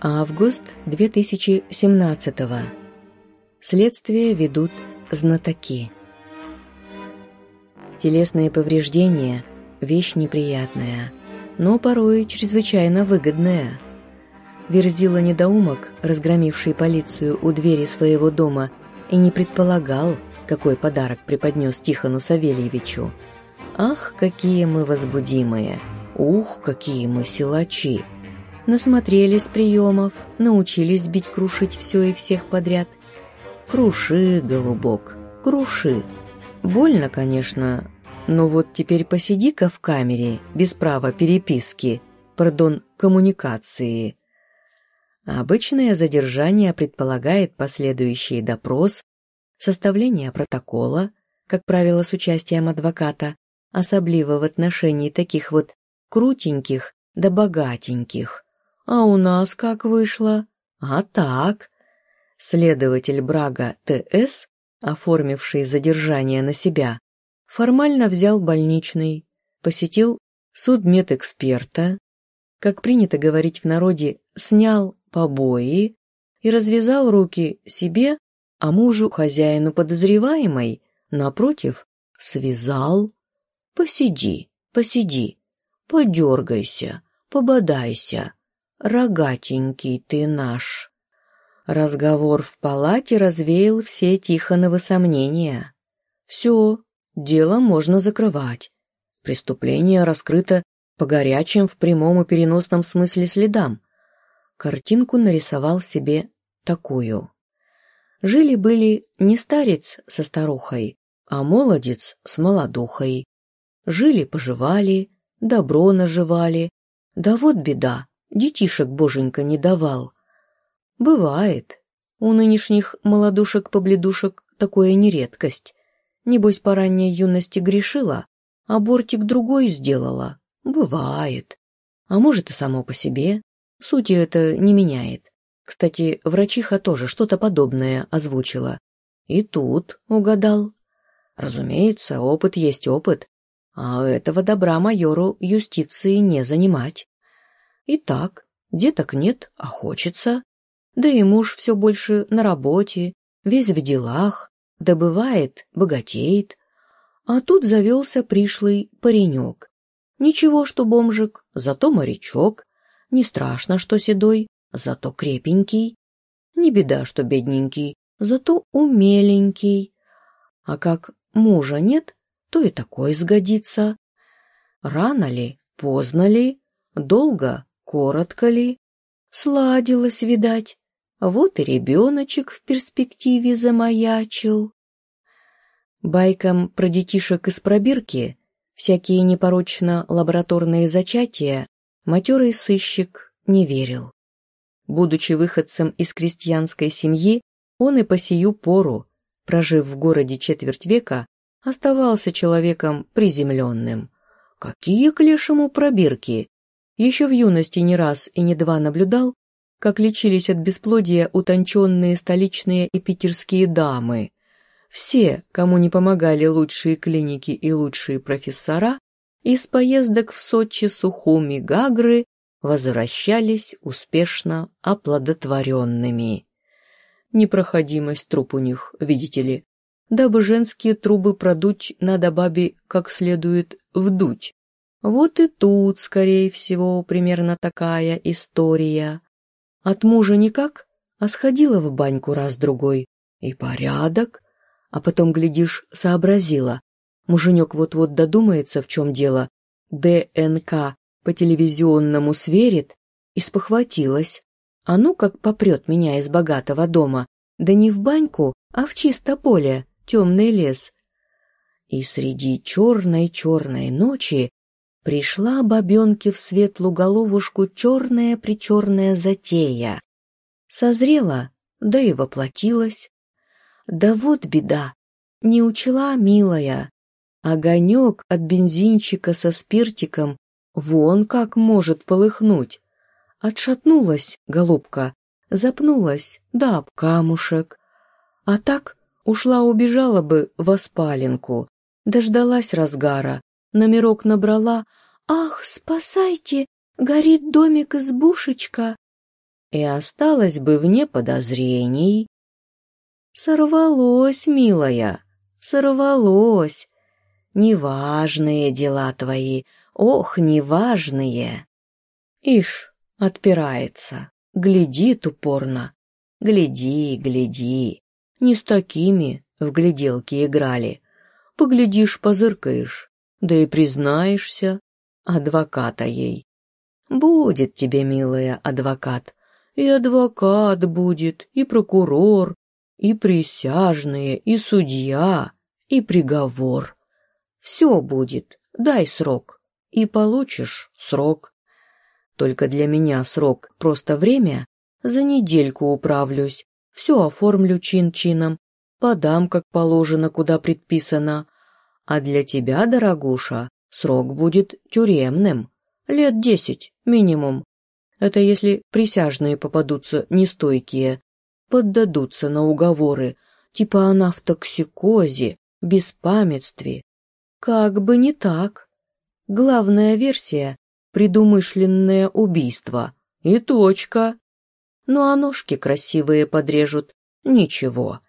Август 2017 Следствие ведут знатоки. Телесные повреждения – вещь неприятная, но порой чрезвычайно выгодная. Верзила недоумок, разгромивший полицию у двери своего дома, и не предполагал, какой подарок преподнес Тихону Савельевичу. «Ах, какие мы возбудимые! Ух, какие мы силачи!» Насмотрелись приемов, научились бить-крушить все и всех подряд. Круши, голубок, круши. Больно, конечно, но вот теперь посиди-ка в камере, без права переписки, пардон, коммуникации. Обычное задержание предполагает последующий допрос, составление протокола, как правило, с участием адвоката, особливо в отношении таких вот крутеньких да богатеньких. А у нас как вышло? А так. Следователь Брага Т.С., оформивший задержание на себя, формально взял больничный, посетил судмедэксперта, как принято говорить в народе, снял побои и развязал руки себе, а мужу, хозяину подозреваемой, напротив, связал. Посиди, посиди, подергайся, пободайся, рогатенький ты наш». Разговор в палате развеял все Тихоновы сомнения. «Все, дело можно закрывать. Преступление раскрыто по горячим в прямом и переносном смысле следам. Картинку нарисовал себе такую. Жили-были не старец со старухой, а молодец с молодухой. Жили-поживали, добро наживали. Да вот беда, детишек боженька не давал. Бывает. У нынешних молодушек-побледушек такое не редкость. Небось, по ранней юности грешила, а бортик другой сделала. Бывает. А может и само по себе. Сути это не меняет. Кстати, врачиха тоже что-то подобное озвучила. И тут угадал. Разумеется, опыт есть опыт, а этого добра майору юстиции не занимать. Итак, деток нет, а хочется. Да и муж все больше на работе, весь в делах, добывает, богатеет. А тут завелся пришлый паренек. Ничего, что бомжик, зато морячок. Не страшно, что седой, зато крепенький. Не беда, что бедненький, зато умеленький. А как мужа нет, то и такой сгодится. Рано ли, поздно ли, долго Коротко ли? Сладилось, видать. Вот и ребеночек в перспективе замаячил. Байкам про детишек из пробирки, всякие непорочно лабораторные зачатия, матерый сыщик не верил. Будучи выходцем из крестьянской семьи, он и по сию пору, прожив в городе четверть века, оставался человеком приземленным. Какие к лешему пробирки? Еще в юности не раз и не два наблюдал, как лечились от бесплодия утонченные столичные и питерские дамы. Все, кому не помогали лучшие клиники и лучшие профессора, из поездок в Сочи, Сухуми, Гагры возвращались успешно оплодотворенными. Непроходимость труб у них, видите ли. Дабы женские трубы продуть, надо бабе как следует вдуть. Вот и тут, скорее всего, примерно такая история. От мужа никак, а сходила в баньку раз-другой. И порядок. А потом, глядишь, сообразила. Муженек вот-вот додумается, в чем дело. ДНК по телевизионному сверит и спохватилась. А ну как попрет меня из богатого дома. Да не в баньку, а в чисто поле, темный лес. И среди черной-черной ночи Пришла бабенке в светлую головушку черная-причерная затея. Созрела, да и воплотилась. Да вот беда, не учла милая. Огонек от бензинчика со спиртиком вон как может полыхнуть. Отшатнулась, голубка, запнулась, да об камушек. А так ушла-убежала бы в оспаленку, дождалась разгара, номерок набрала, «Ах, спасайте! Горит домик-избушечка!» и осталась бы вне подозрений. Сорвалось, милая, сорвалось. Неважные дела твои, ох, неважные. Ишь, отпирается, глядит упорно. Гляди, гляди. Не с такими в гляделки играли. Поглядишь, позыркаешь, да и признаешься, адвоката ей. Будет тебе, милая, адвокат. И адвокат будет, и прокурор, и присяжные, и судья, и приговор. Все будет, дай срок, и получишь срок. Только для меня срок просто время, за недельку управлюсь, все оформлю чин-чином, подам, как положено, куда предписано. А для тебя, дорогуша, срок будет тюремным, лет десять минимум. Это если присяжные попадутся нестойкие, поддадутся на уговоры, типа она в токсикозе, беспамятстве. Как бы не так. Главная версия — предумышленное убийство. И точка. Ну а ножки красивые подрежут. Ничего.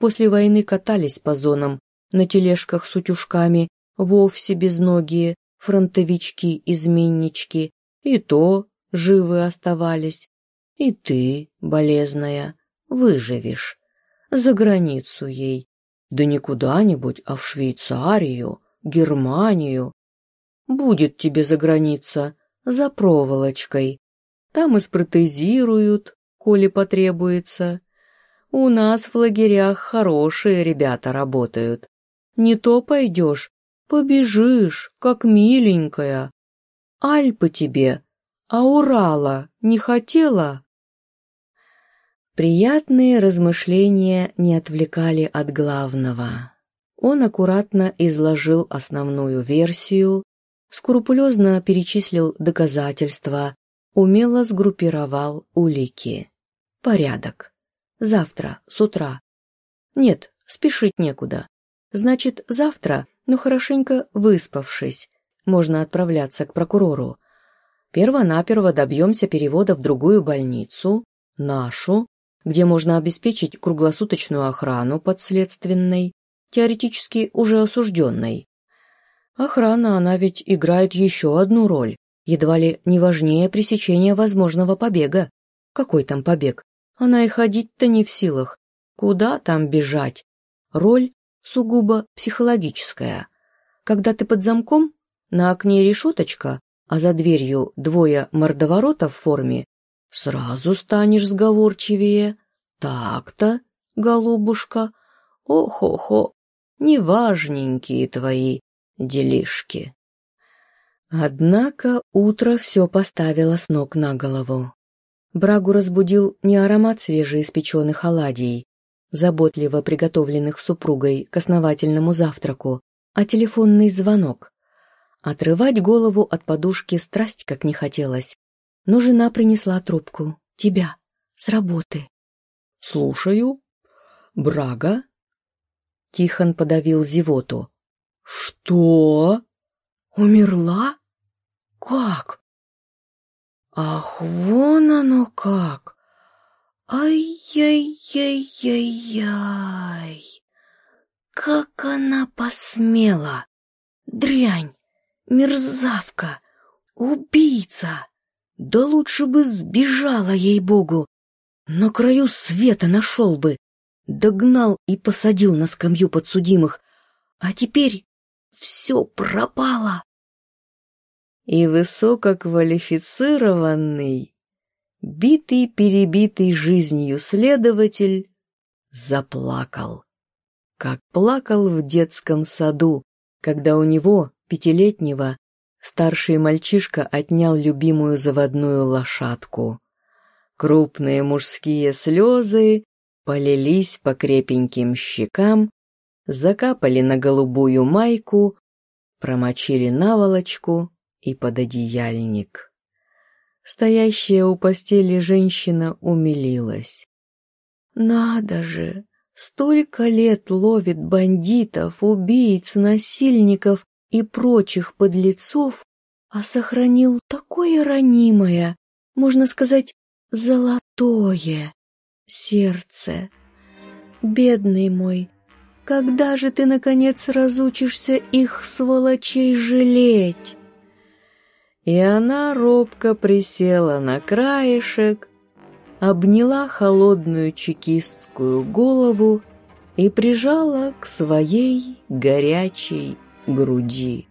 После войны катались по зонам, на тележках с утюжками, вовсе безногие, фронтовички-изменнички, и то живы оставались. И ты, болезная, выживешь. За границу ей. Да не куда-нибудь, а в Швейцарию, Германию. Будет тебе за граница, за проволочкой. Там и спротезируют, коли потребуется. У нас в лагерях хорошие ребята работают. Не то пойдешь, побежишь, как миленькая. Альпы тебе, а Урала не хотела? Приятные размышления не отвлекали от главного. Он аккуратно изложил основную версию, скрупулезно перечислил доказательства, умело сгруппировал улики. Порядок. Завтра, с утра. Нет, спешить некуда. Значит, завтра, но хорошенько выспавшись, можно отправляться к прокурору. Первонаперво добьемся перевода в другую больницу, нашу, где можно обеспечить круглосуточную охрану подследственной, теоретически уже осужденной. Охрана, она ведь играет еще одну роль, едва ли не важнее пресечения возможного побега. Какой там побег? Она и ходить-то не в силах. Куда там бежать? Роль сугубо психологическая. Когда ты под замком, на окне решеточка, а за дверью двое мордоворотов в форме, сразу станешь сговорчивее. Так-то, голубушка, ох-охо, неважненькие твои делишки. Однако утро все поставило с ног на голову. Брагу разбудил не аромат свежеиспеченных оладий, заботливо приготовленных супругой к основательному завтраку, а телефонный звонок. Отрывать голову от подушки страсть как не хотелось, но жена принесла трубку. «Тебя, с работы». «Слушаю. Брага?» Тихон подавил зевоту. «Что? Умерла? Как? Ах, вон оно как! Ай-яй-яй-яй-яй! Как она посмела! Дрянь! Мерзавка! Убийца! Да лучше бы сбежала, ей-богу! На краю света нашел бы! Догнал и посадил на скамью подсудимых, а теперь все пропало и высококвалифицированный, битый-перебитый жизнью следователь заплакал, как плакал в детском саду, когда у него, пятилетнего, старший мальчишка отнял любимую заводную лошадку. Крупные мужские слезы полились по крепеньким щекам, закапали на голубую майку, промочили наволочку, и пододеяльник. Стоящая у постели женщина умилилась. «Надо же! Столько лет ловит бандитов, убийц, насильников и прочих подлецов, а сохранил такое ранимое, можно сказать, золотое сердце. Бедный мой, когда же ты, наконец, разучишься их, сволочей, жалеть?» И она робко присела на краешек, обняла холодную чекистскую голову и прижала к своей горячей груди.